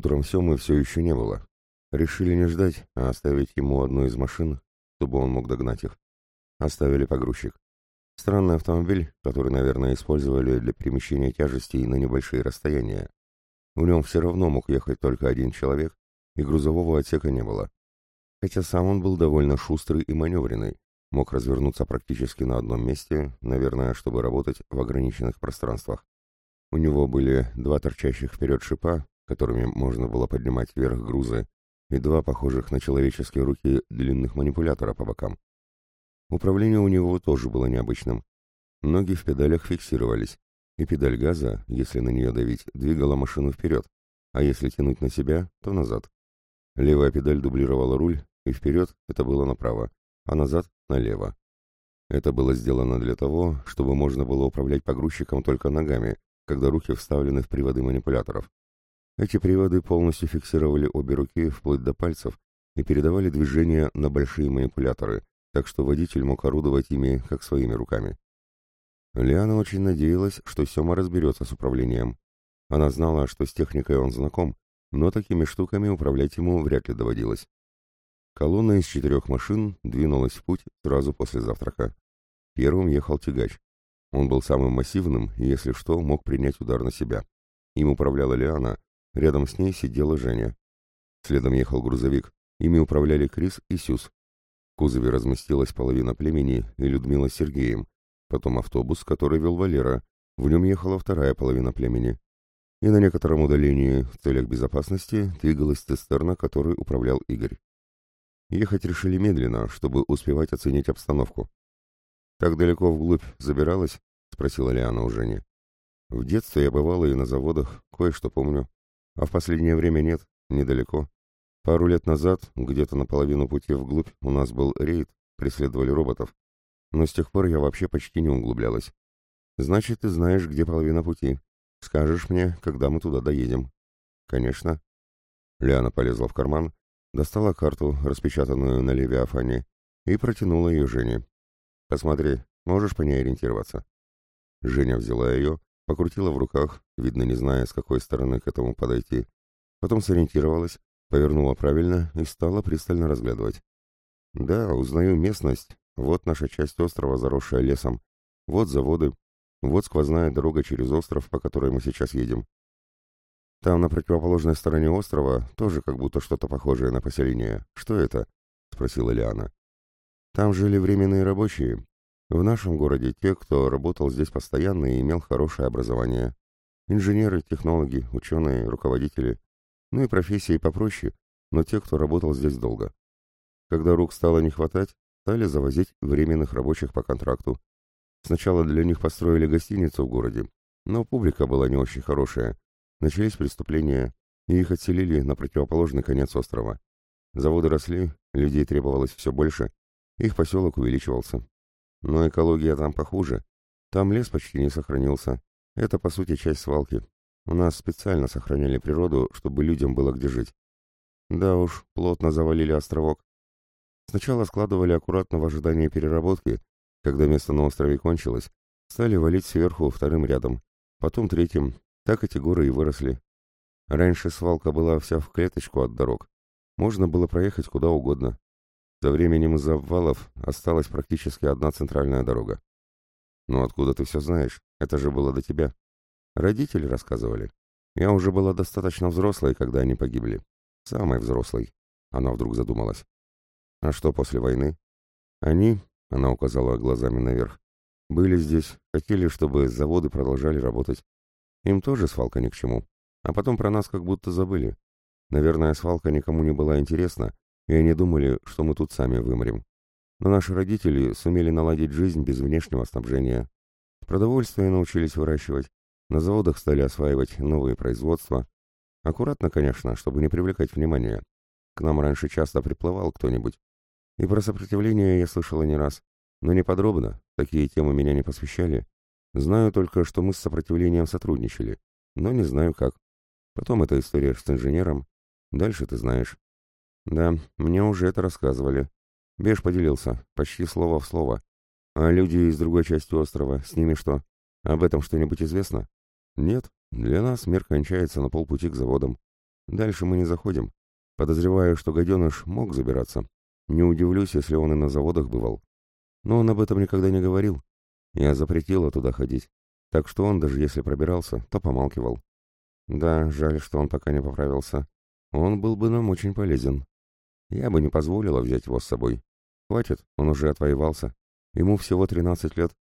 утром Семы все еще не было. Решили не ждать, а оставить ему одну из машин, чтобы он мог догнать их. Оставили погрузчик. Странный автомобиль, который, наверное, использовали для перемещения тяжестей на небольшие расстояния. В нем все равно мог ехать только один человек, и грузового отсека не было. Хотя сам он был довольно шустрый и маневренный, мог развернуться практически на одном месте, наверное, чтобы работать в ограниченных пространствах. У него были два торчащих вперед шипа, которыми можно было поднимать вверх грузы, и два похожих на человеческие руки длинных манипулятора по бокам. Управление у него тоже было необычным. Ноги в педалях фиксировались, и педаль газа, если на нее давить, двигала машину вперед, а если тянуть на себя, то назад. Левая педаль дублировала руль, и вперед это было направо, а назад — налево. Это было сделано для того, чтобы можно было управлять погрузчиком только ногами, когда руки вставлены в приводы манипуляторов. Эти приводы полностью фиксировали обе руки вплоть до пальцев и передавали движение на большие манипуляторы, так что водитель мог орудовать ими, как своими руками. Лиана очень надеялась, что Сема разберется с управлением. Она знала, что с техникой он знаком, но такими штуками управлять ему вряд ли доводилось. Колонна из четырех машин двинулась в путь сразу после завтрака. Первым ехал тягач. Он был самым массивным и, если что, мог принять удар на себя. Им управляла Лиана, рядом с ней сидела Женя. Следом ехал грузовик, ими управляли Крис и Сюз кузове разместилась половина племени и Людмила с Сергеем, потом автобус, который вел Валера, в нем ехала вторая половина племени. И на некотором удалении, в целях безопасности, двигалась цистерна, которой управлял Игорь. Ехать решили медленно, чтобы успевать оценить обстановку. «Так далеко вглубь забиралась?» — спросила Лиана у Жени. «В детстве я бывала и на заводах, кое-что помню. А в последнее время нет, недалеко. Пару лет назад, где-то на половину пути вглубь, у нас был рейд, преследовали роботов. Но с тех пор я вообще почти не углублялась. Значит, ты знаешь, где половина пути. Скажешь мне, когда мы туда доедем. Конечно. Лиана полезла в карман, достала карту, распечатанную на Левиафане, и протянула ее Жене. Посмотри, можешь по ней ориентироваться? Женя взяла ее, покрутила в руках, видно, не зная, с какой стороны к этому подойти. Потом сориентировалась, Повернула правильно и стала пристально разглядывать. Да, узнаю местность. Вот наша часть острова, заросшая лесом. Вот заводы. Вот сквозная дорога через остров, по которой мы сейчас едем. Там, на противоположной стороне острова, тоже как будто что-то похожее на поселение. Что это? Спросила Лиана. Там жили временные рабочие. В нашем городе те, кто работал здесь постоянно и имел хорошее образование. Инженеры, технологи, ученые, руководители. Ну и профессии попроще, но те, кто работал здесь долго. Когда рук стало не хватать, стали завозить временных рабочих по контракту. Сначала для них построили гостиницу в городе, но публика была не очень хорошая. Начались преступления, и их отселили на противоположный конец острова. Заводы росли, людей требовалось все больше, их поселок увеличивался. Но экология там похуже. Там лес почти не сохранился. Это, по сути, часть свалки. У нас специально сохраняли природу, чтобы людям было где жить. Да уж, плотно завалили островок. Сначала складывали аккуратно в ожидании переработки, когда место на острове кончилось, стали валить сверху вторым рядом, потом третьим, так эти горы и выросли. Раньше свалка была вся в клеточку от дорог. Можно было проехать куда угодно. Со временем из-за обвалов осталась практически одна центральная дорога. «Ну откуда ты все знаешь? Это же было до тебя». Родители рассказывали. Я уже была достаточно взрослой, когда они погибли. Самой взрослой. Она вдруг задумалась. А что после войны? Они, она указала глазами наверх, были здесь, хотели, чтобы заводы продолжали работать. Им тоже свалка ни к чему. А потом про нас как будто забыли. Наверное, свалка никому не была интересна, и они думали, что мы тут сами вымрем. Но наши родители сумели наладить жизнь без внешнего снабжения. Продовольствие научились выращивать, на заводах стали осваивать новые производства. Аккуратно, конечно, чтобы не привлекать внимания. К нам раньше часто приплывал кто-нибудь. И про сопротивление я слышала не раз. Но не подробно, такие темы меня не посвящали. Знаю только, что мы с сопротивлением сотрудничали. Но не знаю как. Потом эта история с инженером. Дальше ты знаешь. Да, мне уже это рассказывали. Беж поделился, почти слово в слово. А люди из другой части острова, с ними что? Об этом что-нибудь известно? Нет, для нас мир кончается на полпути к заводам. Дальше мы не заходим. Подозреваю, что гаденыш мог забираться. Не удивлюсь, если он и на заводах бывал. Но он об этом никогда не говорил. Я запретила туда ходить. Так что он, даже если пробирался, то помалкивал. Да, жаль, что он пока не поправился. Он был бы нам очень полезен. Я бы не позволила взять его с собой. Хватит, он уже отвоевался. Ему всего 13 лет.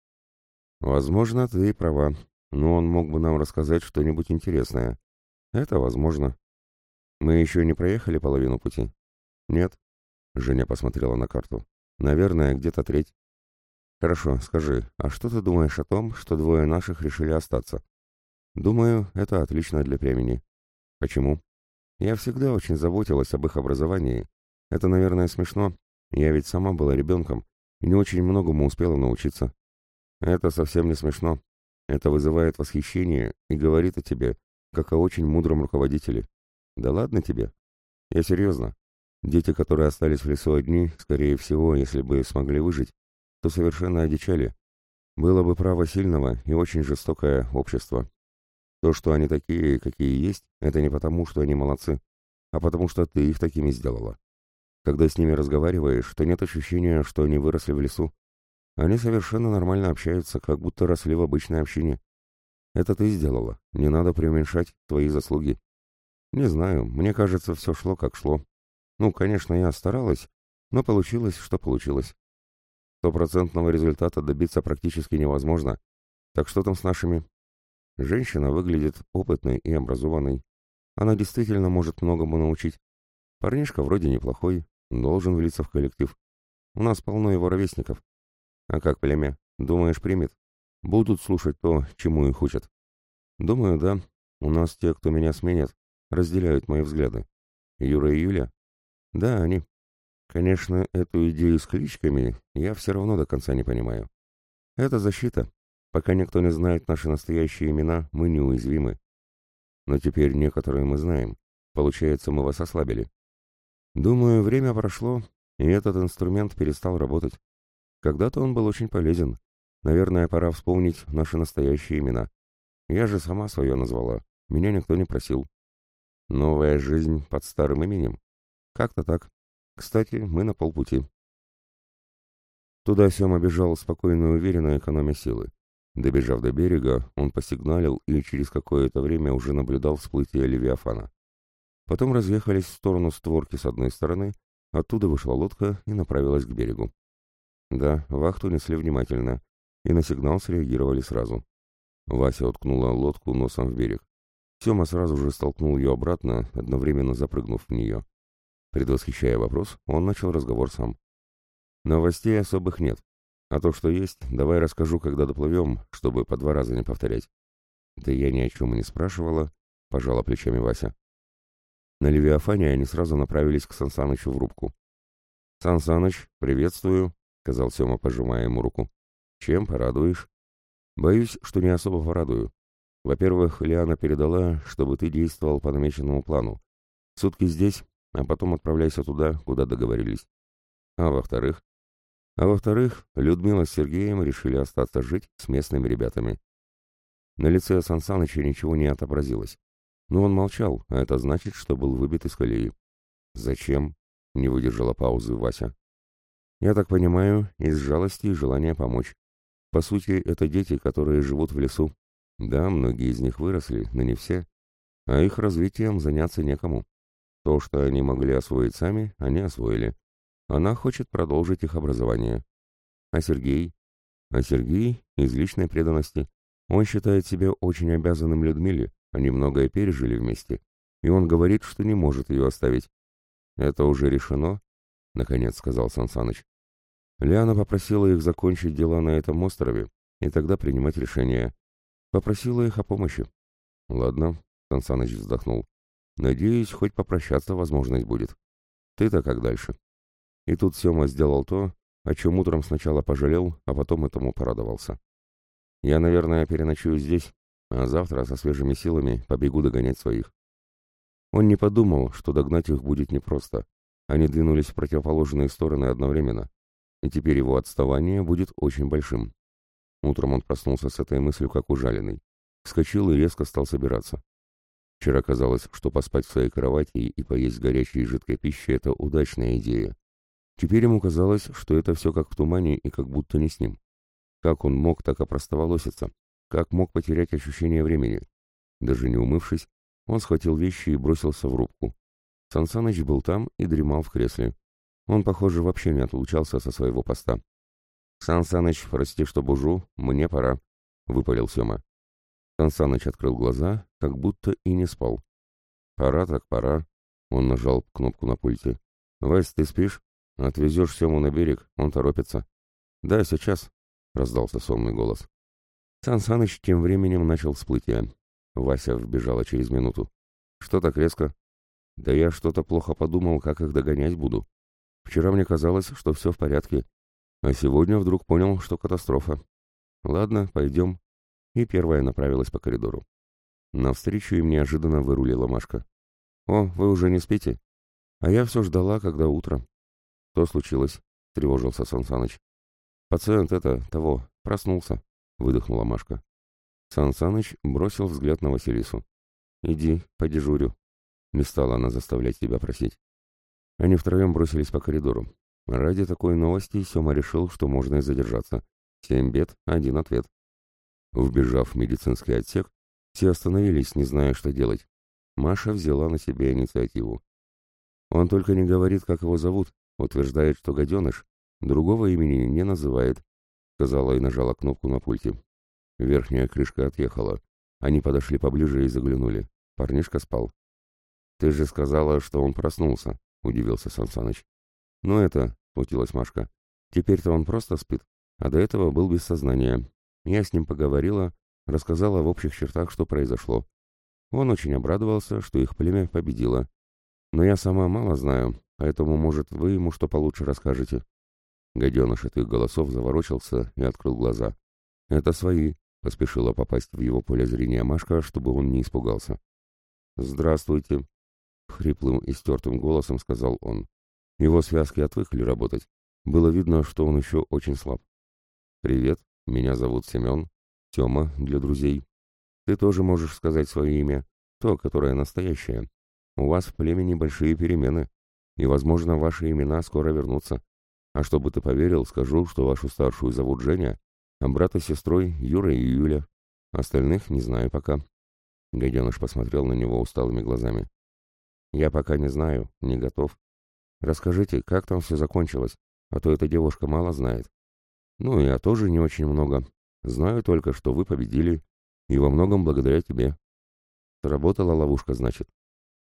Возможно, ты и права, но он мог бы нам рассказать что-нибудь интересное. Это возможно. Мы еще не проехали половину пути? Нет. Женя посмотрела на карту. Наверное, где-то треть. Хорошо, скажи, а что ты думаешь о том, что двое наших решили остаться? Думаю, это отлично для племени. Почему? Я всегда очень заботилась об их образовании. Это, наверное, смешно. Я ведь сама была ребенком и не очень многому успела научиться. Это совсем не смешно. Это вызывает восхищение и говорит о тебе, как о очень мудром руководителе. Да ладно тебе. Я серьезно. Дети, которые остались в лесу одни, скорее всего, если бы смогли выжить, то совершенно одичали. Было бы право сильного и очень жестокое общество. То, что они такие, какие есть, это не потому, что они молодцы, а потому что ты их такими сделала. Когда с ними разговариваешь, то нет ощущения, что они выросли в лесу. Они совершенно нормально общаются, как будто росли в обычной общине. Это ты сделала, не надо преуменьшать твои заслуги. Не знаю, мне кажется, все шло как шло. Ну, конечно, я старалась, но получилось, что получилось. Стопроцентного результата добиться практически невозможно. Так что там с нашими? Женщина выглядит опытной и образованной. Она действительно может многому научить. Парнишка вроде неплохой, должен влиться в коллектив. У нас полно его ровесников. А как племя? Думаешь, примет? Будут слушать то, чему их учат. Думаю, да. У нас те, кто меня сменят, разделяют мои взгляды. Юра и Юля? Да, они. Конечно, эту идею с кличками я все равно до конца не понимаю. Это защита, Пока никто не знает наши настоящие имена, мы неуязвимы. Но теперь некоторые мы знаем. Получается, мы вас ослабили. Думаю, время прошло, и этот инструмент перестал работать. Когда-то он был очень полезен. Наверное, пора вспомнить наши настоящие имена. Я же сама свое назвала. Меня никто не просил. Новая жизнь под старым именем. Как-то так. Кстати, мы на полпути. Туда Сема бежал спокойно и уверенно, экономя силы. Добежав до берега, он посигналил и через какое-то время уже наблюдал всплытие Левиафана. Потом разъехались в сторону створки с одной стороны, оттуда вышла лодка и направилась к берегу. Да, вахту несли внимательно, и на сигнал среагировали сразу. Вася уткнула лодку носом в берег. Сема сразу же столкнул ее обратно, одновременно запрыгнув в нее. Предвосхищая вопрос, он начал разговор сам. Новостей особых нет. А то, что есть, давай расскажу, когда доплывем, чтобы по два раза не повторять. Да я ни о чем и не спрашивала, пожала плечами Вася. На Левиафане они сразу направились к Сансанычу в рубку. «Сан Саныч, приветствую», — сказал Сема, пожимая ему руку. «Чем порадуешь?» «Боюсь, что не особо порадую. Во-первых, Лиана передала, чтобы ты действовал по намеченному плану. Сутки здесь, а потом отправляйся туда, куда договорились. А во-вторых, а во-вторых, Людмила с Сергеем решили остаться жить с местными ребятами. На лице Сан Саныча ничего не отобразилось. Но он молчал, а это значит, что был выбит из колеи. «Зачем?» — не выдержала паузы Вася. «Я так понимаю, из жалости и желания помочь. По сути, это дети, которые живут в лесу. Да, многие из них выросли, но не все. А их развитием заняться некому. То, что они могли освоить сами, они освоили. Она хочет продолжить их образование. А Сергей? А Сергей из личной преданности. Он считает себя очень обязанным Людмиле, они многое пережили вместе, и он говорит, что не может ее оставить. «Это уже решено?» — наконец сказал Сансаныч. Лиана попросила их закончить дела на этом острове и тогда принимать решение. Попросила их о помощи. «Ладно», — Сансаныч вздохнул. «Надеюсь, хоть попрощаться возможность будет. Ты-то как дальше?» И тут Сема сделал то, о чем утром сначала пожалел, а потом этому порадовался. Я, наверное, переночую здесь, а завтра со свежими силами побегу догонять своих. Он не подумал, что догнать их будет непросто. Они двинулись в противоположные стороны одновременно, и теперь его отставание будет очень большим. Утром он проснулся с этой мыслью, как ужаленный. Вскочил и резко стал собираться. Вчера казалось, что поспать в своей кровати и поесть горячей и жидкой пищи – это удачная идея. Теперь ему казалось, что это все как в тумане и как будто не с ним. Как он мог так опростоволоситься? Как мог потерять ощущение времени? Даже не умывшись, он схватил вещи и бросился в рубку. Сансаныч был там и дремал в кресле. Он, похоже, вообще не отлучался со своего поста. «Сансаныч, прости, что бужу, мне пора», — выпалил Сема. Сансаныч открыл глаза, как будто и не спал. «Пора так пора», — он нажал кнопку на пульте. «Вась, ты спишь? Отвезешь Сему на берег, он торопится». «Да, сейчас», — раздался сонный голос. Сансаныч тем временем начал всплытие. Вася вбежала через минуту. «Что так резко?» «Да я что-то плохо подумал, как их догонять буду. Вчера мне казалось, что все в порядке, а сегодня вдруг понял, что катастрофа. Ладно, пойдем. И первая направилась по коридору. Навстречу им неожиданно вырулила Машка. «О, вы уже не спите?» А я все ждала, когда утро. «Что случилось?» — тревожился Сансаныч. «Пациент это, того, проснулся», — выдохнула Машка. Сансаныч бросил взгляд на Василису. «Иди, подежурю». Не стала она заставлять себя просить. Они втроем бросились по коридору. Ради такой новости Сема решил, что можно и задержаться. Семь бед, один ответ. Вбежав в медицинский отсек, все остановились, не зная, что делать. Маша взяла на себя инициативу. Он только не говорит, как его зовут, утверждает, что гаденыш, другого имени не называет, сказала и нажала кнопку на пульте. Верхняя крышка отъехала. Они подошли поближе и заглянули. Парнишка спал. «Ты же сказала, что он проснулся», — удивился Сансаныч. «Ну это, — смутилась Машка. «Теперь-то он просто спит, а до этого был без сознания. Я с ним поговорила, рассказала в общих чертах, что произошло. Он очень обрадовался, что их племя победило. Но я сама мало знаю, поэтому, может, вы ему что получше расскажете». Гаденыш от их голосов заворочился и открыл глаза. «Это свои», — поспешила попасть в его поле зрения Машка, чтобы он не испугался. «Здравствуйте», — хриплым и стертым голосом сказал он. Его связки отвыкли работать. Было видно, что он еще очень слаб. «Привет, меня зовут Семен. Тема для друзей. Ты тоже можешь сказать свое имя, то, которое настоящее. У вас в племени большие перемены, и, возможно, ваши имена скоро вернутся. А чтобы ты поверил, скажу, что вашу старшую зовут Женя, а брата с сестрой Юра и Юля. Остальных не знаю пока». Гаденыш посмотрел на него усталыми глазами. «Я пока не знаю, не готов. Расскажите, как там все закончилось, а то эта девушка мало знает. Ну, я тоже не очень много. Знаю только, что вы победили, и во многом благодаря тебе. Сработала ловушка, значит.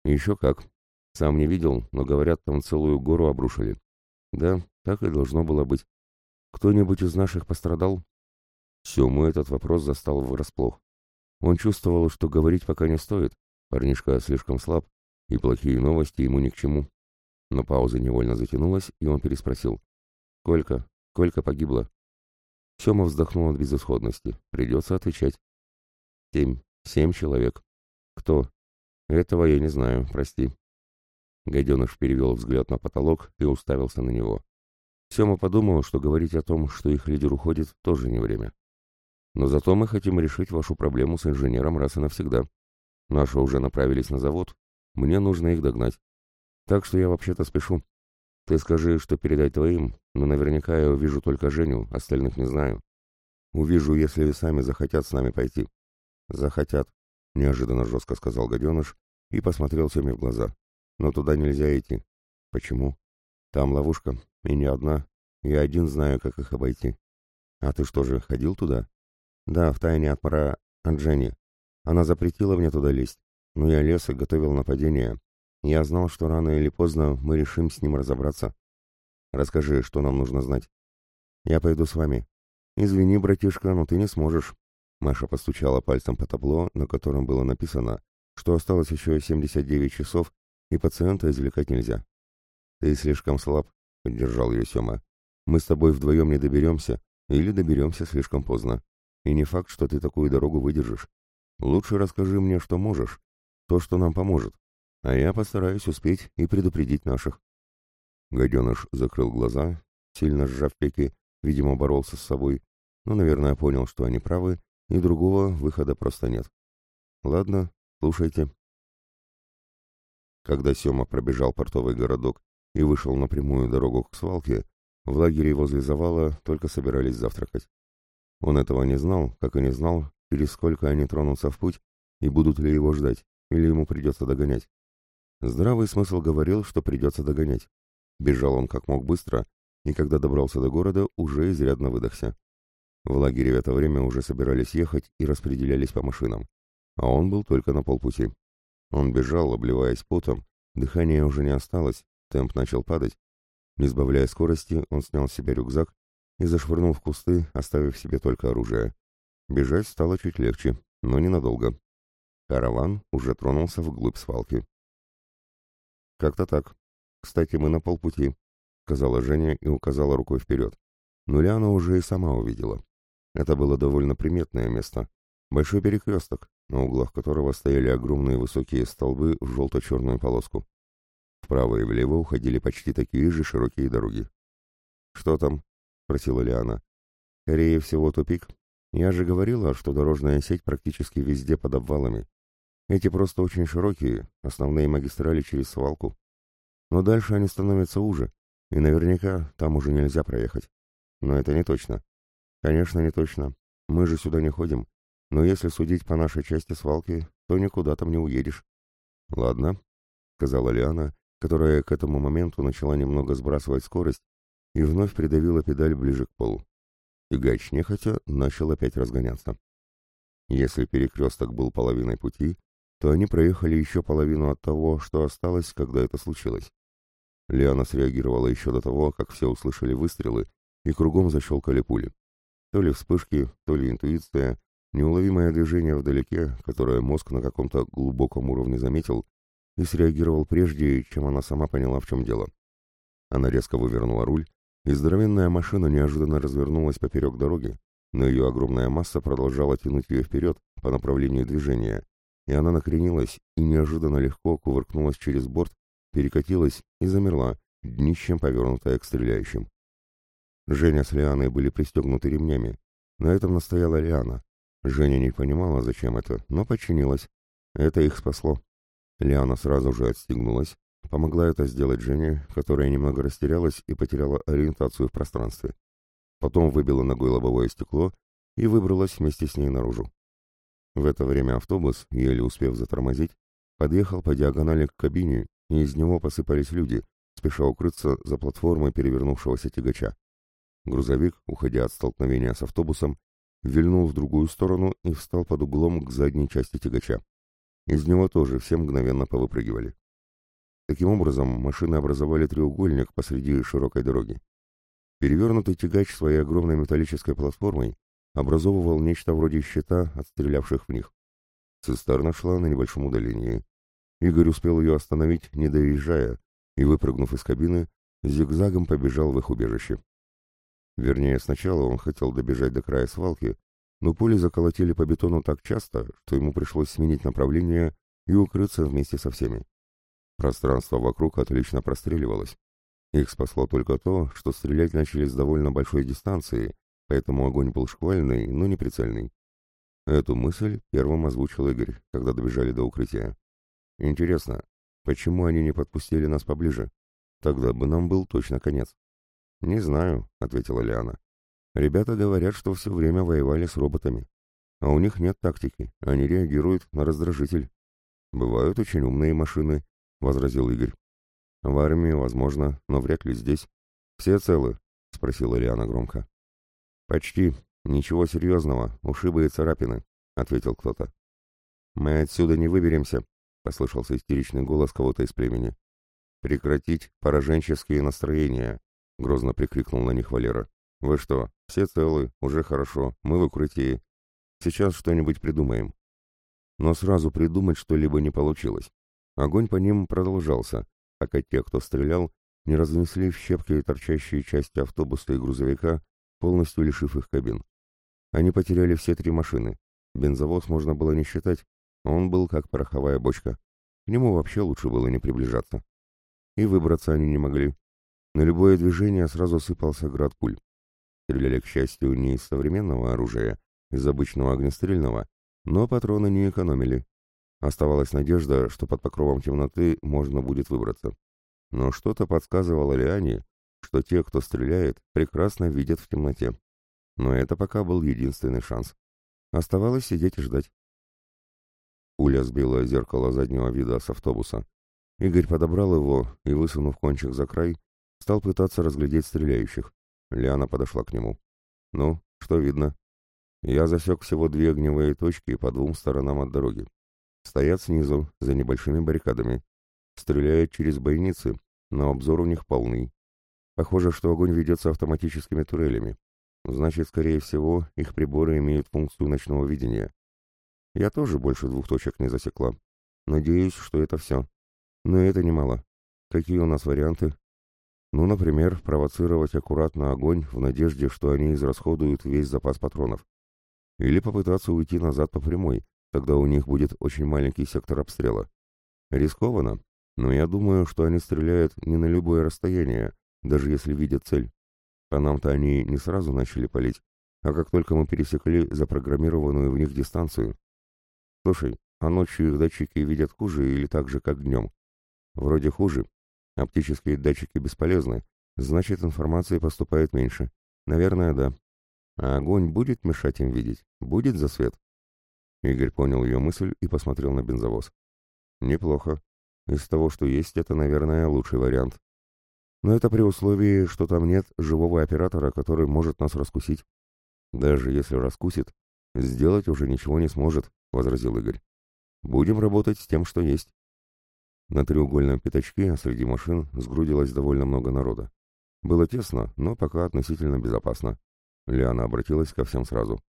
Еще как. Сам не видел, но, говорят, там целую гору обрушили. Да, так и должно было быть. Кто-нибудь из наших пострадал? Сему этот вопрос застал врасплох. Он чувствовал, что говорить пока не стоит. Парнишка слишком слаб, и плохие новости ему ни к чему. Но пауза невольно затянулась, и он переспросил. «Сколько? Сколько погибло?» Сема вздохнул от безысходности. Придется отвечать. «Семь. Семь человек. Кто?» «Этого я не знаю, прости». Гаденыш перевел взгляд на потолок и уставился на него. Сема подумал, что говорить о том, что их лидер уходит, тоже не время. Но зато мы хотим решить вашу проблему с инженером раз и навсегда. Наши уже направились на завод. Мне нужно их догнать. Так что я вообще-то спешу. Ты скажи, что передать твоим, но наверняка я увижу только Женю, остальных не знаю. Увижу, если сами захотят с нами пойти. Захотят, неожиданно жестко сказал гаденыш и посмотрел Семе в глаза. Но туда нельзя идти. Почему? Там ловушка, и не одна. Я один знаю, как их обойти. А ты что же, ходил туда? Да, в тайне от пора от Жени. Она запретила мне туда лезть, но я лез и готовил нападение, я знал, что рано или поздно мы решим с ним разобраться. Расскажи, что нам нужно знать. Я пойду с вами. Извини, братишка, но ты не сможешь. Маша постучала пальцем по табло, на котором было написано, что осталось еще 79 часов, и пациента извлекать нельзя. Ты слишком слаб, поддержал ее Сема. Мы с тобой вдвоем не доберемся, или доберемся слишком поздно. И не факт, что ты такую дорогу выдержишь. Лучше расскажи мне, что можешь, то, что нам поможет а я постараюсь успеть и предупредить наших. Гаденыш закрыл глаза, сильно сжав пеки, видимо, боролся с собой, но, наверное, понял, что они правы, и другого выхода просто нет. Ладно, слушайте. Когда Сема пробежал портовый городок и вышел на прямую дорогу к свалке, в лагере возле завала только собирались завтракать. Он этого не знал, как и не знал, через сколько они тронутся в путь и будут ли его ждать, или ему придется догонять. Здравый смысл говорил, что придется догонять. Бежал он как мог быстро, и когда добрался до города, уже изрядно выдохся. В лагере в это время уже собирались ехать и распределялись по машинам, а он был только на полпути. Он бежал, обливаясь потом, дыхания уже не осталось, темп начал падать. Не сбавляя скорости, он снял с себя рюкзак и зашвырнул в кусты, оставив себе только оружие. Бежать стало чуть легче, но ненадолго. Караван уже тронулся вглубь свалки. «Как-то так. Кстати, мы на полпути», — сказала Женя и указала рукой вперед. Но Ляна уже и сама увидела. Это было довольно приметное место. Большой перекресток, на углах которого стояли огромные высокие столбы в желто-черную полоску. Вправо и влево уходили почти такие же широкие дороги. «Что там?» — спросила Лиана. «Скорее всего, тупик. Я же говорила, что дорожная сеть практически везде под обвалами. Эти просто очень широкие, основные магистрали через свалку. Но дальше они становятся уже, и наверняка там уже нельзя проехать. Но это не точно. Конечно, не точно. Мы же сюда не ходим. Но если судить по нашей части свалки, то никуда там не уедешь. Ладно, сказала Лиана, которая к этому моменту начала немного сбрасывать скорость и вновь придавила педаль ближе к полу. И гач нехотя начал опять разгоняться. Если перекресток был половиной пути, то они проехали еще половину от того, что осталось, когда это случилось. Лиана среагировала еще до того, как все услышали выстрелы и кругом защелкали пули. То ли вспышки, то ли интуиция, неуловимое движение вдалеке, которое мозг на каком-то глубоком уровне заметил и среагировал прежде, чем она сама поняла, в чем дело. Она резко вывернула руль, и здоровенная машина неожиданно развернулась поперек дороги, но ее огромная масса продолжала тянуть ее вперед по направлению движения, и она накренилась и неожиданно легко кувыркнулась через борт, перекатилась и замерла, днищем повернутая к стреляющим. Женя с Лианой были пристегнуты ремнями. На этом настояла Лиана. Женя не понимала, зачем это, но подчинилась. Это их спасло. Лиана сразу же отстегнулась. Помогла это сделать Жене, которая немного растерялась и потеряла ориентацию в пространстве. Потом выбила ногой лобовое стекло и выбралась вместе с ней наружу. В это время автобус, еле успев затормозить, подъехал по диагонали к кабине, и из него посыпались люди, спеша укрыться за платформой перевернувшегося тягача. Грузовик, уходя от столкновения с автобусом, вильнул в другую сторону и встал под углом к задней части тягача. Из него тоже все мгновенно повыпрыгивали. Таким образом, машины образовали треугольник посреди широкой дороги. Перевернутый тягач своей огромной металлической платформой образовывал нечто вроде щита, отстрелявших в них. Цистерна шла на небольшом удалении. Игорь успел ее остановить, не доезжая, и, выпрыгнув из кабины, зигзагом побежал в их убежище. Вернее, сначала он хотел добежать до края свалки, но пули заколотили по бетону так часто, что ему пришлось сменить направление и укрыться вместе со всеми. Пространство вокруг отлично простреливалось. Их спасло только то, что стрелять начали с довольно большой дистанции, поэтому огонь был шквальный, но не прицельный. Эту мысль первым озвучил Игорь, когда добежали до укрытия. Интересно, почему они не подпустили нас поближе? Тогда бы нам был точно конец. «Не знаю», — ответила Лиана. «Ребята говорят, что все время воевали с роботами. А у них нет тактики, они реагируют на раздражитель. Бывают очень умные машины», — возразил Игорь. «В армии, возможно, но вряд ли здесь. Все целы?» — спросила Лиана громко. «Почти. Ничего серьезного. Ушибы и царапины», — ответил кто-то. «Мы отсюда не выберемся», — послышался истеричный голос кого-то из племени. «Прекратить пораженческие настроения», — грозно прикрикнул на них Валера. «Вы что, все целы, уже хорошо, мы в укрытии. Сейчас что-нибудь придумаем». Но сразу придумать что-либо не получилось. Огонь по ним продолжался, пока те, кто стрелял, не разнесли в щепки торчащие части автобуса и грузовика, полностью лишив их кабин. Они потеряли все три машины. Бензовоз можно было не считать, он был как пороховая бочка. К нему вообще лучше было не приближаться. И выбраться они не могли. На любое движение сразу сыпался град пуль. Стреляли, к счастью, не из современного оружия, из обычного огнестрельного, но патроны не экономили. Оставалась надежда, что под покровом темноты можно будет выбраться. Но что-то подсказывало Лиане, что те, кто стреляет, прекрасно видят в темноте. Но это пока был единственный шанс. Оставалось сидеть и ждать. Пуля сбила зеркало заднего вида с автобуса. Игорь подобрал его и, высунув кончик за край, стал пытаться разглядеть стреляющих. Лиана подошла к нему. «Ну, что видно?» Я засек всего две огневые точки по двум сторонам от дороги. Стоят снизу, за небольшими баррикадами. Стреляют через бойницы, но обзор у них полный. Похоже, что огонь ведется автоматическими турелями. Значит, скорее всего, их приборы имеют функцию ночного видения. Я тоже больше двух точек не засекла. Надеюсь, что это все. Но это немало. Какие у нас варианты? Ну, например, провоцировать аккуратно огонь в надежде, что они израсходуют весь запас патронов. Или попытаться уйти назад по прямой, тогда у них будет очень маленький сектор обстрела. Рискованно, но я думаю, что они стреляют не на любое расстояние, даже если видят цель. По нам-то они не сразу начали палить, а как только мы пересекли запрограммированную в них дистанцию. Слушай, а ночью их датчики видят хуже или так же, как днем? Вроде хуже. Оптические датчики бесполезны, значит, информации поступает меньше. Наверное, да. А огонь будет мешать им видеть? Будет засвет? Игорь понял ее мысль и посмотрел на бензовоз. Неплохо. Из того, что есть, это, наверное, лучший вариант. Но это при условии, что там нет живого оператора, который может нас раскусить. Даже если раскусит, сделать уже ничего не сможет, — возразил Игорь. Будем работать с тем, что есть. На треугольном пятачке среди машин сгрудилось довольно много народа. Было тесно, но пока относительно безопасно. Лиана обратилась ко всем сразу.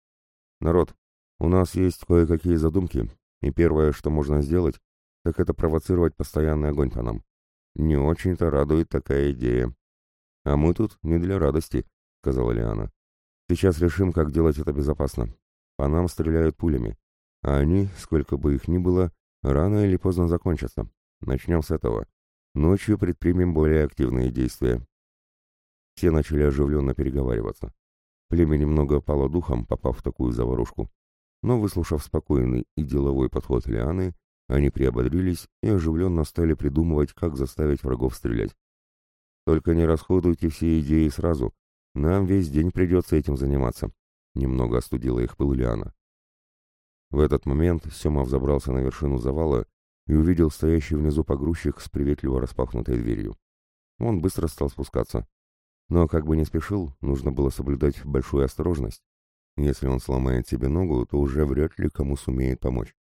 «Народ, у нас есть кое-какие задумки, и первое, что можно сделать, так это провоцировать постоянный огонь по нам. Не очень-то радует такая идея. А мы тут не для радости, сказала Лиана. Сейчас решим, как делать это безопасно. По нам стреляют пулями, а они, сколько бы их ни было, рано или поздно закончатся. Начнем с этого. Ночью предпримем более активные действия. Все начали оживленно переговариваться. Племя немного пало духом, попав в такую заварушку. Но, выслушав спокойный и деловой подход Лианы, они приободрились и оживленно стали придумывать, как заставить врагов стрелять. «Только не расходуйте все идеи сразу. Нам весь день придется этим заниматься», — немного остудила их пыл Лиана. В этот момент Сема взобрался на вершину завала и увидел стоящий внизу погрузчик с приветливо распахнутой дверью. Он быстро стал спускаться. Но как бы не спешил, нужно было соблюдать большую осторожность. Если он сломает себе ногу, то уже вряд ли кому сумеет помочь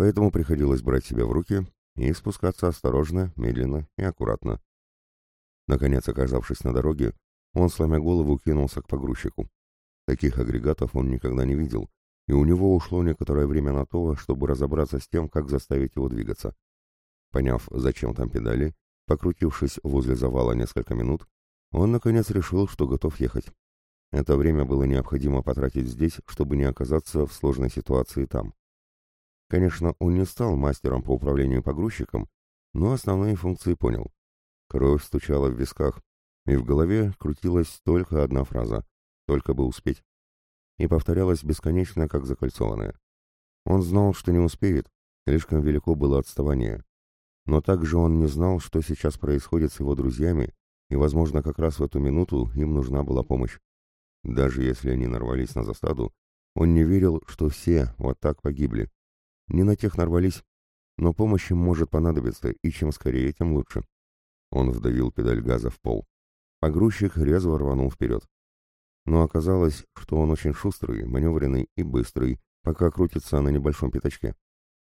поэтому приходилось брать себя в руки и спускаться осторожно, медленно и аккуратно. Наконец, оказавшись на дороге, он, сломя голову, кинулся к погрузчику. Таких агрегатов он никогда не видел, и у него ушло некоторое время на то, чтобы разобраться с тем, как заставить его двигаться. Поняв, зачем там педали, покрутившись возле завала несколько минут, он, наконец, решил, что готов ехать. Это время было необходимо потратить здесь, чтобы не оказаться в сложной ситуации там. Конечно, он не стал мастером по управлению погрузчиком, но основные функции понял. Кровь стучала в висках, и в голове крутилась только одна фраза «только бы успеть». И повторялась бесконечно, как закольцованная. Он знал, что не успеет, слишком велико было отставание. Но также он не знал, что сейчас происходит с его друзьями, и, возможно, как раз в эту минуту им нужна была помощь. Даже если они нарвались на засаду, он не верил, что все вот так погибли. Не на тех нарвались, но помощь им может понадобиться, и чем скорее, тем лучше. Он вдавил педаль газа в пол. Погрузчик резво рванул вперед. Но оказалось, что он очень шустрый, маневренный и быстрый, пока крутится на небольшом пятачке.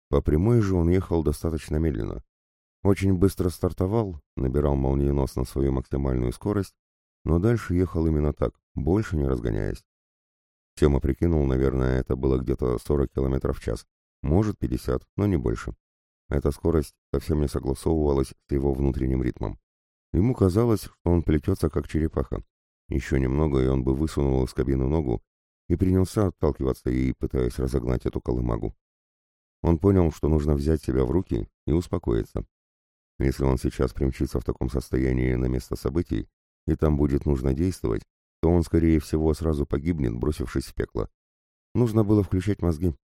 По прямой же он ехал достаточно медленно. Очень быстро стартовал, набирал молниеносно свою максимальную скорость, но дальше ехал именно так, больше не разгоняясь. Тема прикинул, наверное, это было где-то 40 км в час. Может, 50, но не больше. Эта скорость совсем не согласовывалась с его внутренним ритмом. Ему казалось, что он плетется, как черепаха. Еще немного, и он бы высунул из кабины ногу и принялся отталкиваться ей, пытаясь разогнать эту колымагу. Он понял, что нужно взять себя в руки и успокоиться. Если он сейчас примчится в таком состоянии на место событий, и там будет нужно действовать, то он, скорее всего, сразу погибнет, бросившись в пекло. Нужно было включать мозги.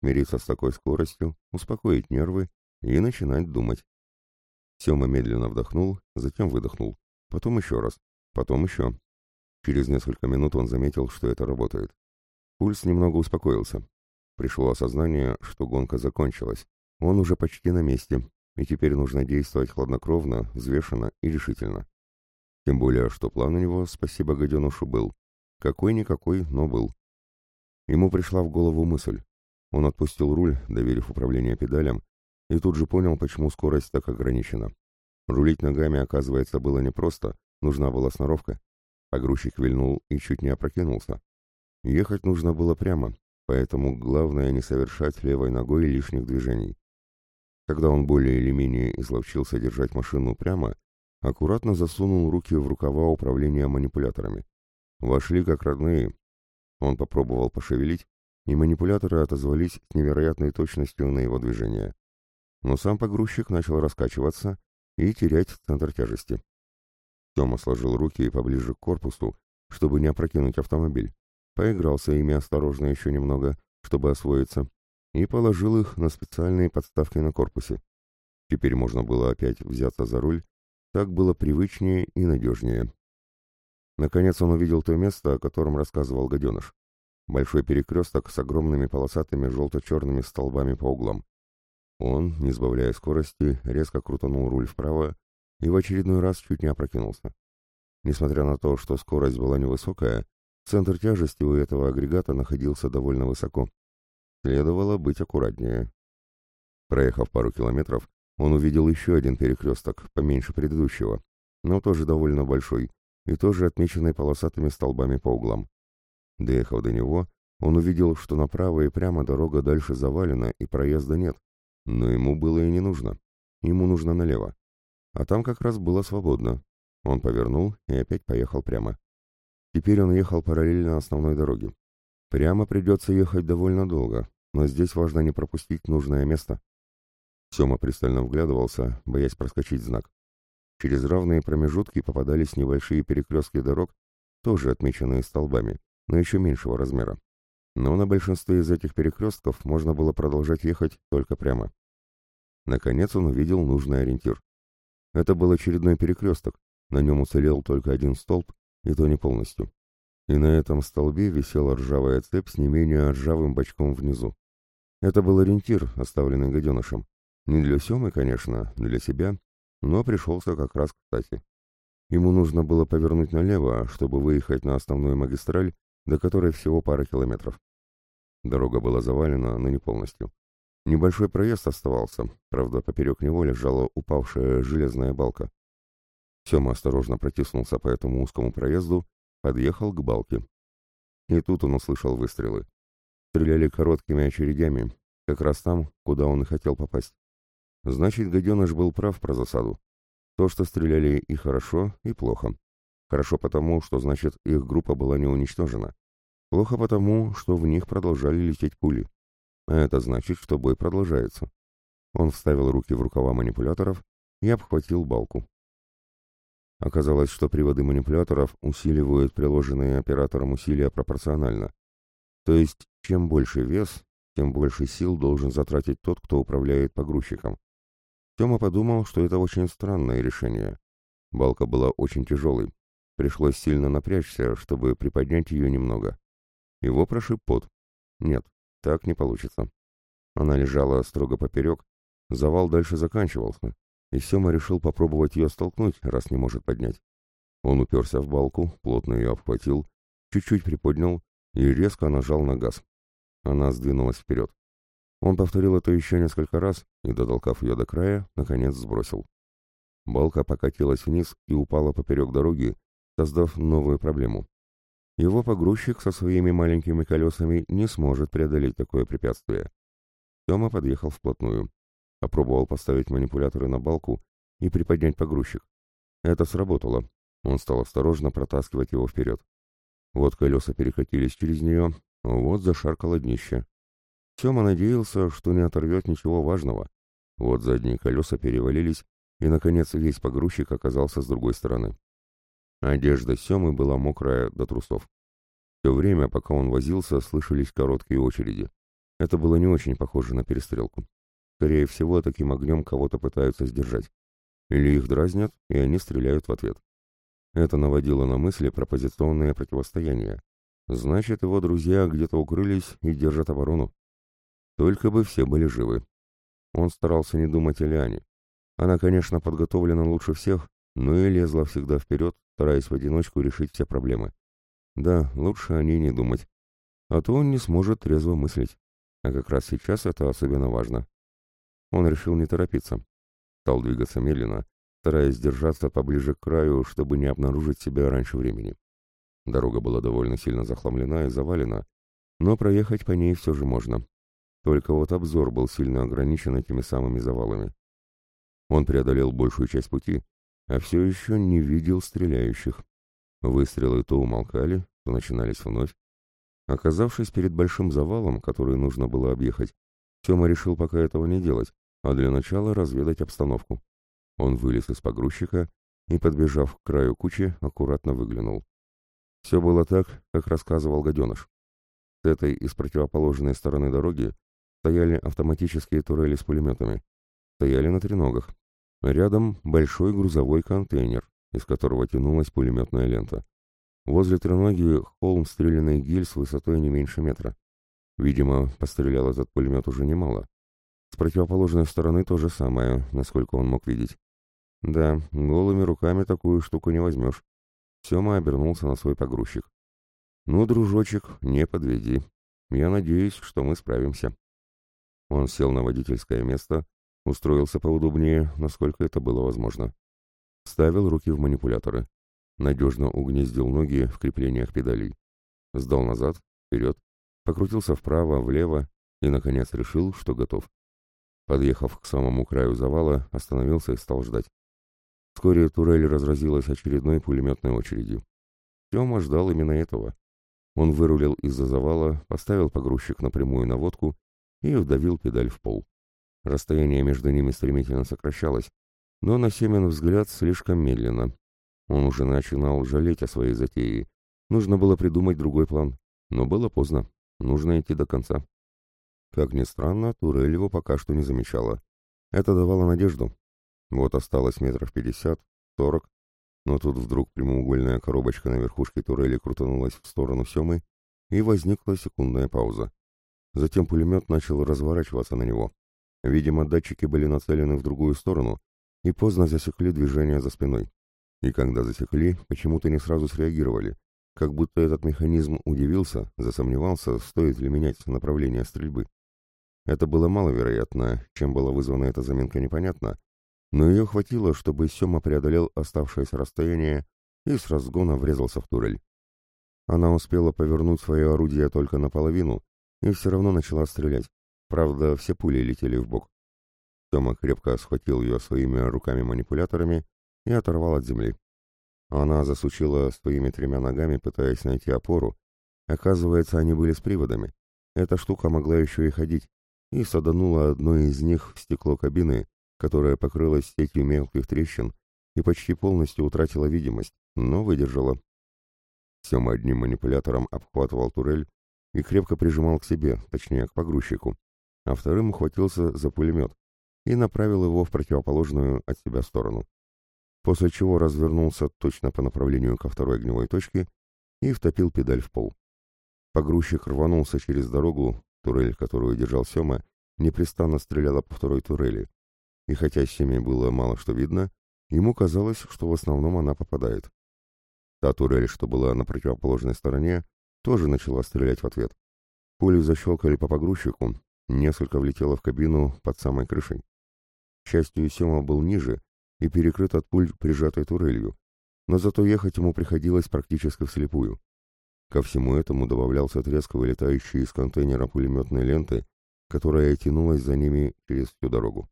смириться с такой скоростью, успокоить нервы и начинать думать. Сема медленно вдохнул, затем выдохнул, потом еще раз, потом еще. Через несколько минут он заметил, что это работает. Пульс немного успокоился. Пришло осознание, что гонка закончилась. Он уже почти на месте, и теперь нужно действовать хладнокровно, взвешенно и решительно. Тем более, что план у него, спасибо гаденушу, был. Какой-никакой, но был. Ему пришла в голову мысль. Он отпустил руль, доверив управление педалям, и тут же понял, почему скорость так ограничена. Рулить ногами, оказывается, было непросто, нужна была сноровка. Погрузчик вильнул и чуть не опрокинулся. Ехать нужно было прямо, поэтому главное не совершать левой ногой лишних движений. Когда он более или менее изловчился держать машину прямо, аккуратно засунул руки в рукава управления манипуляторами. Вошли как родные. Он попробовал пошевелить, и манипуляторы отозвались с невероятной точностью на его движение. Но сам погрузчик начал раскачиваться и терять центр тяжести. Тёма сложил руки поближе к корпусу, чтобы не опрокинуть автомобиль. Поигрался ими осторожно еще немного, чтобы освоиться, и положил их на специальные подставки на корпусе. Теперь можно было опять взяться за руль, так было привычнее и надежнее. Наконец он увидел то место, о котором рассказывал гаденыш. Большой перекресток с огромными полосатыми желто-черными столбами по углам. Он, не сбавляя скорости, резко крутанул руль вправо и в очередной раз чуть не опрокинулся. Несмотря на то, что скорость была невысокая, центр тяжести у этого агрегата находился довольно высоко. Следовало быть аккуратнее. Проехав пару километров, он увидел еще один перекресток, поменьше предыдущего, но тоже довольно большой, и тоже отмеченный полосатыми столбами по углам. Доехав до него, он увидел, что направо и прямо дорога дальше завалена и проезда нет, но ему было и не нужно. Ему нужно налево. А там как раз было свободно. Он повернул и опять поехал прямо. Теперь он ехал параллельно основной дороге. Прямо придется ехать довольно долго, но здесь важно не пропустить нужное место. Сема пристально вглядывался, боясь проскочить знак. Через равные промежутки попадались небольшие перекрестки дорог, тоже отмеченные столбами, но еще меньшего размера. Но на большинстве из этих перекрестков можно было продолжать ехать только прямо. Наконец он увидел нужный ориентир. Это был очередной перекресток, на нем уцелел только один столб, и то не полностью и на этом столбе висела ржавая цепь с не менее ржавым бочком внизу. Это был ориентир, оставленный гаденышем. Не для Семы, конечно, для себя, но пришелся как раз кстати. Ему нужно было повернуть налево, чтобы выехать на основную магистраль, до которой всего пара километров. Дорога была завалена, но не полностью. Небольшой проезд оставался, правда, поперек него лежала упавшая железная балка. Сема осторожно протиснулся по этому узкому проезду подъехал к балке. И тут он услышал выстрелы. Стреляли короткими очередями, как раз там, куда он и хотел попасть. Значит, гаденыш был прав про засаду. То, что стреляли и хорошо, и плохо. Хорошо потому, что, значит, их группа была не уничтожена. Плохо потому, что в них продолжали лететь пули. А это значит, что бой продолжается. Он вставил руки в рукава манипуляторов и обхватил балку. Оказалось, что приводы манипуляторов усиливают приложенные оператором усилия пропорционально. То есть, чем больше вес, тем больше сил должен затратить тот, кто управляет погрузчиком. Тёма подумал, что это очень странное решение. Балка была очень тяжелой. Пришлось сильно напрячься, чтобы приподнять ее немного. Его прошиб пот. Нет, так не получится. Она лежала строго поперек, завал дальше заканчивался, и Сема решил попробовать ее столкнуть, раз не может поднять. Он уперся в балку, плотно ее обхватил, чуть-чуть приподнял и резко нажал на газ. Она сдвинулась вперед. Он повторил это еще несколько раз и, додолкав ее до края, наконец сбросил. Балка покатилась вниз и упала поперек дороги, создав новую проблему. Его погрузчик со своими маленькими колесами не сможет преодолеть такое препятствие. Тёма подъехал вплотную. Попробовал поставить манипуляторы на балку и приподнять погрузчик. Это сработало. Он стал осторожно протаскивать его вперед. Вот колеса перекатились через нее, вот зашаркало днище. Сема надеялся, что не оторвет ничего важного. Вот задние колеса перевалились, и, наконец, весь погрузчик оказался с другой стороны. Одежда Семы была мокрая до трусов. Все время, пока он возился, слышались короткие очереди. Это было не очень похоже на перестрелку. Скорее всего, таким огнем кого-то пытаются сдержать. Или их дразнят, и они стреляют в ответ. Это наводило на мысли про позиционное противостояние. Значит, его друзья где-то укрылись и держат оборону. Только бы все были живы. Он старался не думать о Лиане. Она, конечно, подготовлена лучше всех, но и лезла всегда вперед, стараясь в одиночку решить все проблемы. Да, лучше о ней не думать. А то он не сможет трезво мыслить. А как раз сейчас это особенно важно. Он решил не торопиться. Стал двигаться медленно, стараясь держаться поближе к краю, чтобы не обнаружить себя раньше времени. Дорога была довольно сильно захламлена и завалена, но проехать по ней все же можно. Только вот обзор был сильно ограничен этими самыми завалами. Он преодолел большую часть пути, а все еще не видел стреляющих. Выстрелы то умолкали, то начинались вновь. Оказавшись перед большим завалом, который нужно было объехать, Тёма решил пока этого не делать, а для начала разведать обстановку. Он вылез из погрузчика и, подбежав к краю кучи, аккуратно выглянул. Все было так, как рассказывал гаденыш. С этой и с противоположной стороны дороги стояли автоматические турели с пулеметами. Стояли на треногах. Рядом большой грузовой контейнер, из которого тянулась пулеметная лента. Возле треноги холм стрелянный гиль с высотой не меньше метра. Видимо, пострелял этот пулемет уже немало. С противоположной стороны то же самое, насколько он мог видеть. Да, голыми руками такую штуку не возьмешь. Сема обернулся на свой погрузчик. «Ну, дружочек, не подведи. Я надеюсь, что мы справимся». Он сел на водительское место, устроился поудобнее, насколько это было возможно. Ставил руки в манипуляторы. Надежно угнездил ноги в креплениях педалей. Сдал назад, вперед, покрутился вправо, влево и, наконец, решил, что готов. Подъехав к самому краю завала, остановился и стал ждать. Вскоре турель разразилась очередной пулеметной очередью. Тёма ждал именно этого. Он вырулил из-за завала, поставил погрузчик на прямую наводку и вдавил педаль в пол. Расстояние между ними стремительно сокращалось, но на Семен взгляд слишком медленно. Он уже начинал жалеть о своей затее. Нужно было придумать другой план. Но было поздно. Нужно идти до конца. Как ни странно, турель его пока что не замечала. Это давало надежду. Вот осталось метров пятьдесят, сорок, но тут вдруг прямоугольная коробочка на верхушке турели крутанулась в сторону Семы, и возникла секундная пауза. Затем пулемет начал разворачиваться на него. Видимо, датчики были нацелены в другую сторону, и поздно засекли движение за спиной. И когда засекли, почему-то не сразу среагировали, как будто этот механизм удивился, засомневался, стоит ли менять направление стрельбы. Это было маловероятно, чем была вызвана эта заминка непонятно, но ее хватило, чтобы Сема преодолел оставшееся расстояние и с разгона врезался в турель. Она успела повернуть свое орудие только наполовину и все равно начала стрелять. Правда, все пули летели в бок. Сема крепко схватил ее своими руками-манипуляторами и оторвал от земли. Она засучила своими тремя ногами, пытаясь найти опору. Оказывается, они были с приводами. Эта штука могла еще и ходить, и саданула одной из них в стекло кабины, которая покрылась сетью мелких трещин и почти полностью утратила видимость, но выдержала. Сема одним манипулятором обхватывал турель и крепко прижимал к себе, точнее, к погрузчику, а вторым ухватился за пулемет и направил его в противоположную от себя сторону. После чего развернулся точно по направлению ко второй огневой точке и втопил педаль в пол. Погрузчик рванулся через дорогу, турель, которую держал Сема, непрестанно стреляла по второй турели, и хотя Семе было мало что видно, ему казалось, что в основном она попадает. Та турель, что была на противоположной стороне, тоже начала стрелять в ответ. Пули защелкали по погрузчику, несколько влетело в кабину под самой крышей. К счастью, Сема был ниже и перекрыт от пуль прижатой турелью, но зато ехать ему приходилось практически вслепую. Ко всему этому добавлялся треск, вылетающий из контейнера пулеметной ленты, которая тянулась за ними через всю дорогу.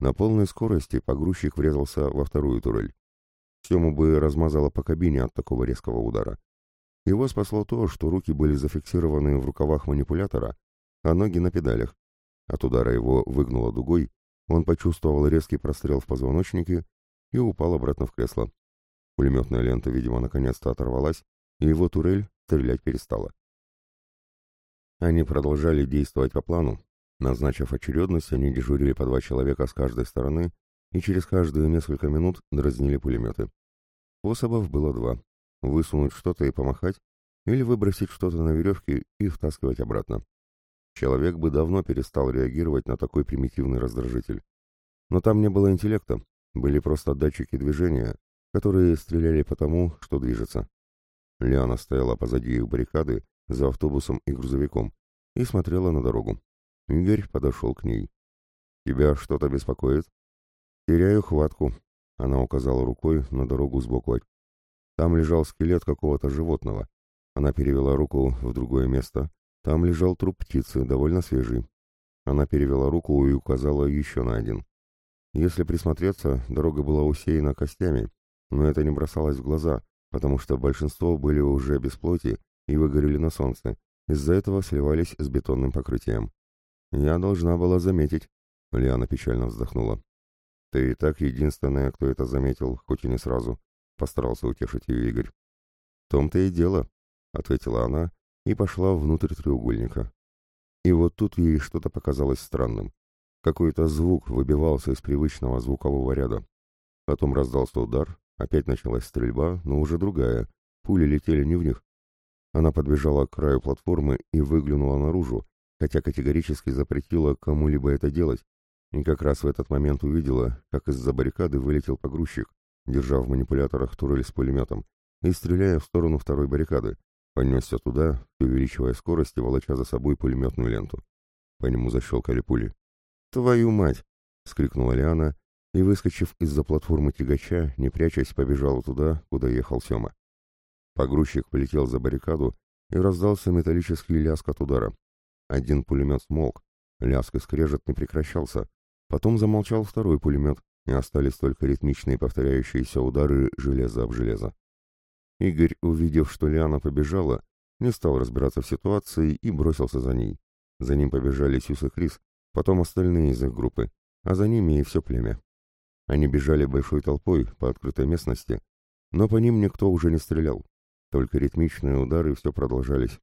На полной скорости погрузчик врезался во вторую турель. Сему бы размазало по кабине от такого резкого удара. Его спасло то, что руки были зафиксированы в рукавах манипулятора, а ноги на педалях. От удара его выгнуло дугой, он почувствовал резкий прострел в позвоночнике и упал обратно в кресло. Пулеметная лента, видимо, наконец-то оторвалась, и его турель стрелять перестала. Они продолжали действовать по плану. Назначив очередность, они дежурили по два человека с каждой стороны и через каждые несколько минут дразнили пулеметы. Способов было два — высунуть что-то и помахать, или выбросить что-то на веревке и втаскивать обратно. Человек бы давно перестал реагировать на такой примитивный раздражитель. Но там не было интеллекта, были просто датчики движения, которые стреляли по тому, что движется. Лиана стояла позади их баррикады, за автобусом и грузовиком, и смотрела на дорогу. Игорь подошел к ней. «Тебя что-то беспокоит?» «Теряю хватку», — она указала рукой на дорогу сбоку. Там лежал скелет какого-то животного. Она перевела руку в другое место. Там лежал труп птицы, довольно свежий. Она перевела руку и указала еще на один. Если присмотреться, дорога была усеяна костями, но это не бросалось в глаза, потому что большинство были уже без плоти и выгорели на солнце, из-за этого сливались с бетонным покрытием. «Я должна была заметить», — Лиана печально вздохнула. «Ты и так единственная, кто это заметил, хоть и не сразу», — постарался утешить ее Игорь. «В том-то и дело», — ответила она и пошла внутрь треугольника. И вот тут ей что-то показалось странным. Какой-то звук выбивался из привычного звукового ряда. Потом раздался удар, опять началась стрельба, но уже другая. Пули летели не в них. Она подбежала к краю платформы и выглянула наружу, хотя категорически запретила кому-либо это делать, и как раз в этот момент увидела, как из-за баррикады вылетел погрузчик, держа в манипуляторах турель с пулеметом, и стреляя в сторону второй баррикады, понесся туда, увеличивая скорость и волоча за собой пулеметную ленту. По нему защелкали пули. «Твою мать!» — скрикнула Лиана, и, выскочив из-за платформы тягача, не прячась, побежала туда, куда ехал Сема. Погрузчик полетел за баррикаду, и раздался металлический лязг от удара. Один пулемет смолк, лязг и скрежет не прекращался. Потом замолчал второй пулемет, и остались только ритмичные повторяющиеся удары железа об железо. Игорь, увидев, что Лиана побежала, не стал разбираться в ситуации и бросился за ней. За ним побежали Сюс и Крис, потом остальные из их группы, а за ними и все племя. Они бежали большой толпой по открытой местности, но по ним никто уже не стрелял. Только ритмичные удары все продолжались.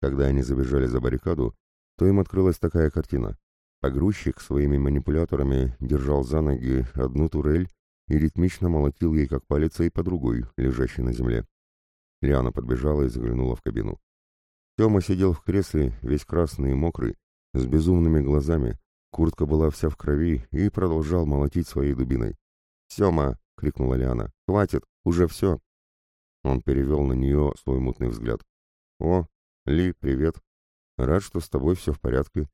Когда они забежали за баррикаду, то им открылась такая картина. Погрузчик своими манипуляторами держал за ноги одну турель и ритмично молотил ей как палицей по другой, лежащей на земле. Лиана подбежала и заглянула в кабину. Тёма сидел в кресле, весь красный и мокрый, с безумными глазами, куртка была вся в крови и продолжал молотить своей дубиной. «Сёма!» — крикнула Лиана. «Хватит! Уже все!» Он перевел на нее свой мутный взгляд. «О, Ли, привет. Рад, что с тобой все в порядке.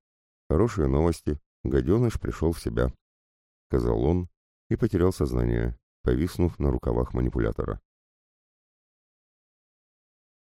Хорошие новости. Гаденыш пришел в себя», — сказал он и потерял сознание, повиснув на рукавах манипулятора.